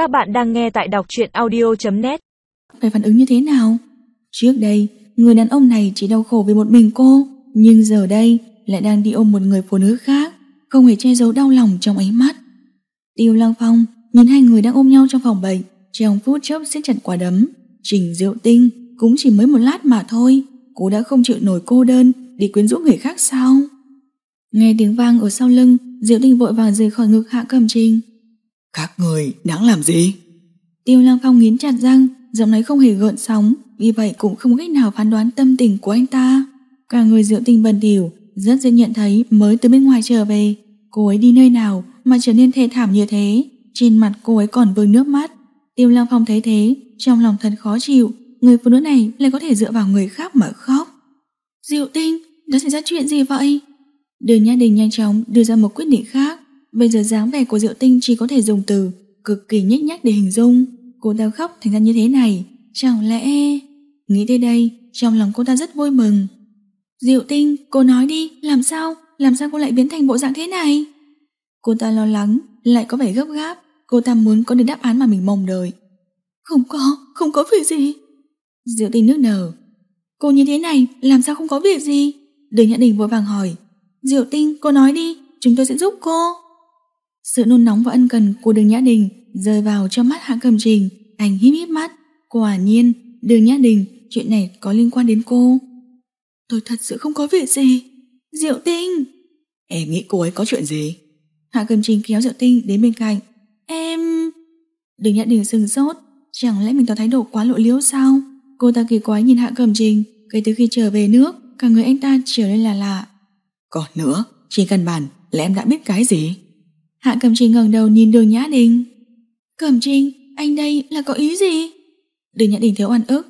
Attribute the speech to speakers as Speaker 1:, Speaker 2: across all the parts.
Speaker 1: Các bạn đang nghe tại đọc truyện audio.net
Speaker 2: Phải phản ứng như thế nào? Trước đây, người đàn ông này chỉ đau khổ vì một mình cô, nhưng giờ đây lại đang đi ôm một người phụ nữ khác, không hề che giấu đau lòng trong ánh mắt. Tiêu Lăng Phong nhìn hai người đang ôm nhau trong phòng bệnh, trong phút chốc siết chặt quả đấm. Trình Diệu Tinh cũng chỉ mới một lát mà thôi, cô đã không chịu nổi cô đơn để quyến rũ người khác sao? Nghe tiếng vang ở sau lưng, Diệu Tinh vội vàng rời khỏi ngực Hạ cầm Trình.
Speaker 3: Các người đáng làm gì?
Speaker 2: Tiêu Lam Phong nghiến chặt răng, giọng nói không hề gợn sóng, vì vậy cũng không cách nào phán đoán tâm tình của anh ta. Cả người Diệu Tinh bần thỉu, rất dễ nhận thấy mới từ bên ngoài trở về. Cô ấy đi nơi nào mà trở nên thê thảm như thế? Trên mặt cô ấy còn vương nước mắt. Tiêu Lam Phong thấy thế, trong lòng thật khó chịu. Người phụ nữ này lại có thể dựa vào người khác mà khóc. Diệu Tinh, đã xảy ra chuyện gì vậy? Đường Nhã Đình nhanh chóng đưa ra một quyết định khác. Bây giờ dáng vẻ của Diệu Tinh chỉ có thể dùng từ cực kỳ nhếch nhác để hình dung. Cô ta khóc thành ra như thế này, chẳng lẽ... Nghĩ tới đây, trong lòng cô ta rất vui mừng. Diệu Tinh, cô nói đi, làm sao? Làm sao cô lại biến thành bộ dạng thế này? Cô ta lo lắng, lại có vẻ gấp gáp. Cô ta muốn có được đáp án mà mình mong đợi. Không có, không có việc gì. Diệu Tinh nước nở. Cô như thế này, làm sao không có việc gì? Đường Nhã Đình vội vàng hỏi. Diệu Tinh, cô nói đi, chúng tôi sẽ giúp cô. Sự nôn nóng và ân cần của đường Nhã Đình rơi vào trong mắt Hạ Cầm Trình, anh híp híp mắt. Quả nhiên, đường Nhã Đình, chuyện này có liên quan đến cô. Tôi thật sự không có việc gì. Diệu Tinh!
Speaker 3: Em nghĩ cô ấy có chuyện gì?
Speaker 2: Hạ Cầm Trình kéo Diệu Tinh đến bên cạnh. Em... Đường Nhã Đình sừng sốt, chẳng lẽ mình tỏ thái độ quá lộ liễu sao? Cô ta kỳ quái nhìn Hạ Cầm Trình, kể từ khi trở về nước, cả người anh ta trở nên là lạ.
Speaker 3: Còn nữa, trên căn bản là em đã biết cái gì?
Speaker 2: Hạ Cầm Trình ngẩng đầu nhìn đường Nhã Đình. Cầm Trình, anh đây là có ý gì? Đường Nhã Đình thiếu oan ức.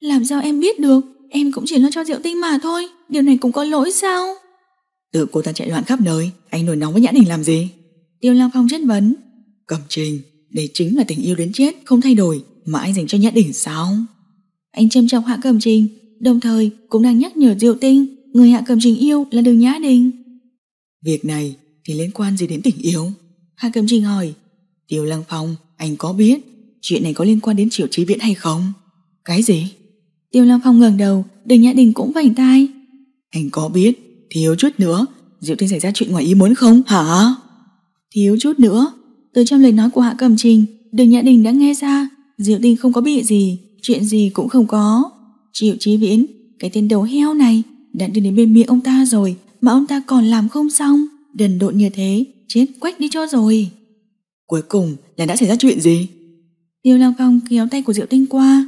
Speaker 2: Làm sao em biết được? Em cũng chỉ lo cho Diệu Tinh mà thôi. Điều này cũng có lỗi sao?
Speaker 3: Tự cô ta chạy loạn khắp nơi, anh nổi nóng với Nhã Đình làm gì?
Speaker 2: Tiêu Lang Phong chất vấn.
Speaker 3: Cầm Trình, đây chính là tình yêu đến chết, không thay đổi, mà anh dành cho Nhã Đình sao?
Speaker 2: Anh châm trọng Hạ Cầm Trình, đồng thời cũng đang nhắc nhở Diệu Tinh, người Hạ Cầm Trình yêu là Đường Nhã Đình.
Speaker 3: Việc này thì liên quan gì đến tình yêu?
Speaker 2: Hạ Cẩm Trình hỏi.
Speaker 3: Tiêu Lăng Phong, anh có biết chuyện này có liên quan đến Triệu Chí Viễn hay không? Cái gì?
Speaker 2: Tiêu Lăng Phong ngẩng đầu, đình Nhã Đình cũng vành tai.
Speaker 3: Anh có biết thiếu chút nữa Diệu Tinh xảy ra chuyện ngoài ý muốn không hả?
Speaker 2: Thiếu chút nữa, từ trong lời nói của Hạ Cẩm Trình, đình Nhã Đình đã nghe ra Diệu Tinh không có bị gì, chuyện gì cũng không có. Triệu Chí Viễn, cái tên đầu heo này đã đưa đến bên miệng ông ta rồi mà ông ta còn làm không xong. Đần độn như thế, chết quách đi cho rồi.
Speaker 3: Cuối cùng là đã xảy ra chuyện gì?
Speaker 2: Tiêu Lăng Phong kéo tay của Diệu Tinh qua.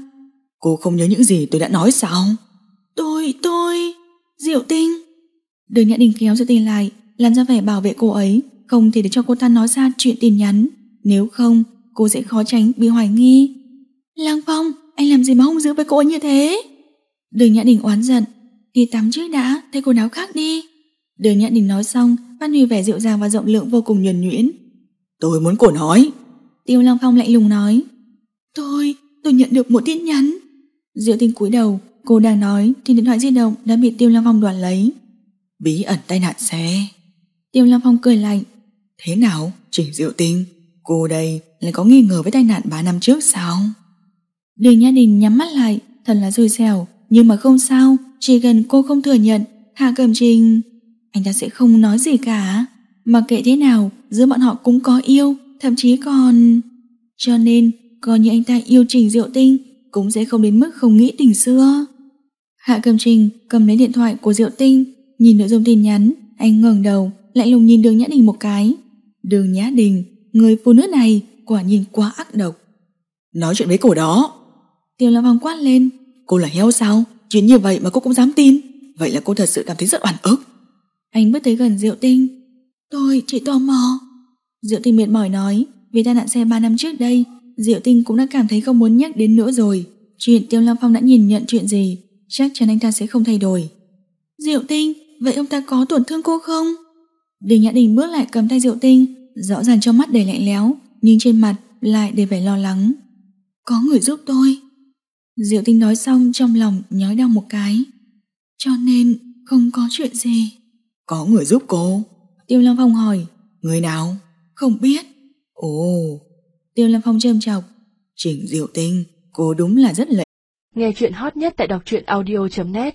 Speaker 3: Cô không nhớ những gì tôi đã nói sao?
Speaker 2: Tôi, tôi... Diệu Tinh... Đường Nhã Đình kéo Diệu Tinh lại, làm ra vẻ bảo vệ cô ấy, không thể để cho cô ta nói ra chuyện tin nhắn. Nếu không, cô sẽ khó tránh bị hoài nghi. Lăng Phong, anh làm gì mà hung dữ với cô ấy như thế? Đường Nhã Đình oán giận. Đi tắm trước đã, thay quần áo khác đi. Đường Nhã Đình nói xong, Văn Huy vẻ dịu dàng và rộng lượng vô cùng nhuần nhuyễn.
Speaker 3: Tôi muốn cô nói.
Speaker 2: Tiêu Lăng Phong lạnh lùng nói. Tôi, tôi nhận được một tin nhắn. Diệu Tinh cúi đầu, cô đang nói thì điện thoại di động đã bị Tiêu Lăng Phong đoạt lấy.
Speaker 3: Bí ẩn tai nạn xe.
Speaker 2: Tiêu Lăng Phong cười lạnh.
Speaker 3: Thế nào, Trình Diệu Tinh? Cô đây lại có nghi ngờ với tai nạn 3 năm trước sao?
Speaker 2: Đường Nhã Đình nhắm mắt lại, thật là xui xẻo, nhưng mà không sao, chỉ cần cô không thừa nhận, Hạ Cẩm Trình, anh ta sẽ không nói gì cả. Mà kệ thế nào, giữa bọn họ cũng có yêu, thậm chí còn... Cho nên, coi như anh ta yêu Trình Diệu Tinh, cũng sẽ không đến mức không nghĩ tình xưa. Hạ Cẩm Trình cầm lấy điện thoại của Diệu Tinh, nhìn nội dung tin nhắn, anh ngẩng đầu, lại lùng nhìn Đường Nhã Đình một cái. Đường Nhã Đình, người phụ nữ này quả nhìn quá ác độc.
Speaker 3: Nói chuyện với cô đó.
Speaker 2: Tiêu Lâm Phong quát lên.
Speaker 3: Cô là heo sao? Chuyện như vậy mà cô cũng dám tin. Vậy là cô thật sự cảm thấy rất oan ức.
Speaker 2: Anh bước tới gần Diệu Tinh. Tôi chỉ tò mò. Diệu Tinh mệt mỏi nói, vì tai nạn xe 3 năm trước đây, Diệu Tinh cũng đã cảm thấy không muốn nhắc đến nữa rồi. Chuyện Tiêu long Phong đã nhìn nhận chuyện gì, chắc chắn anh ta sẽ không thay đổi. Diệu Tinh, vậy ông ta có tổn thương cô không? Đường Nhã Đình bước lại cầm tay Diệu Tinh, rõ ràng trong mắt đầy lạnh lẽo, nhưng trên mặt lại đầy vẻ lo lắng. Có người giúp tôi. Diệu Tinh nói xong trong lòng nhói đau một cái. Cho nên không có chuyện gì.
Speaker 3: Có người giúp cô.
Speaker 2: Tiêu Long Phong hỏi.
Speaker 3: Người nào?
Speaker 2: Không biết.
Speaker 3: Ồ,
Speaker 4: Tiêu Lâm Phong trầm chọc.
Speaker 2: Trình Diệu Tinh, cô đúng là rất lệ.
Speaker 1: Nghe chuyện hot nhất tại đọc truyện audio.net